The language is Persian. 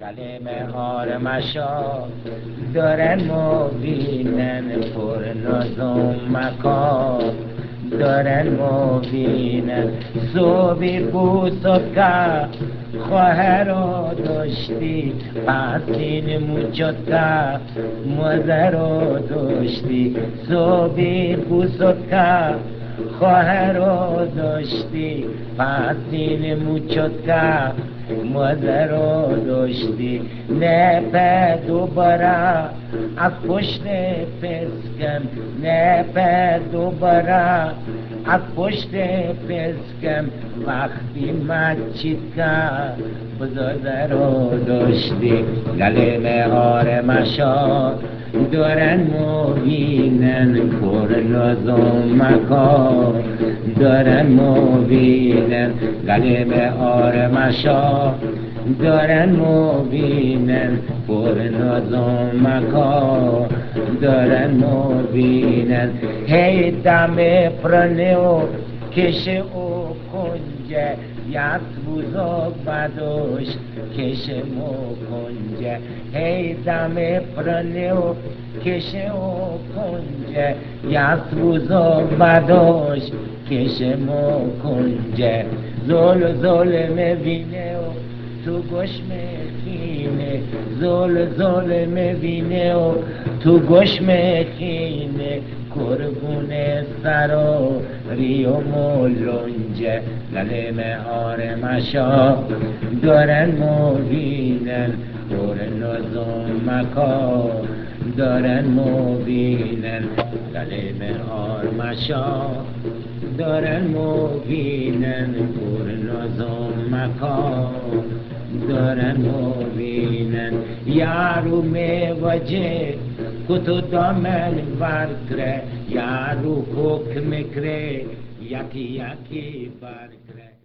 کلمه آرمشا دارن مبینن پر نازم مکان دارن مبینن صبحی بوسکا خواهر رو داشتی پسین موچتا مزه رو داشتی صبحی بوسکا خواهر رو داشتی پسین موچتا مزه رو داشتی نپه دوباره از پشت پسکم نپه دوباره از پشت پسکم وقتی مچید که بزرده رو داشتی گلیم آر مشا دارن مبینن پر لازم مکان دارن مبینن گلیم آر مشا دارن مبینن پر نازم مکان دارن مبینن هی دم پرنه و کش او کنجه یت بزرگ بدوش کش مو کنجه. هی دم پرنه و کش او کنجه یت بزرگ بدوش کش مو کنجه. زول زول می‌بینه و تو گوش میخینه زول زول می‌بینه و تو گوش میخینه قربون سرا ریو مولونجه للم آر مشا. دارن مبینن دور نظام مکا. دارن مبینن للم آر مشا. دارن مبینن دور نظام مکا. دارن مبینن یارو می وجه kutudomel vargre, járó kok mikre, jaki jaki bargre.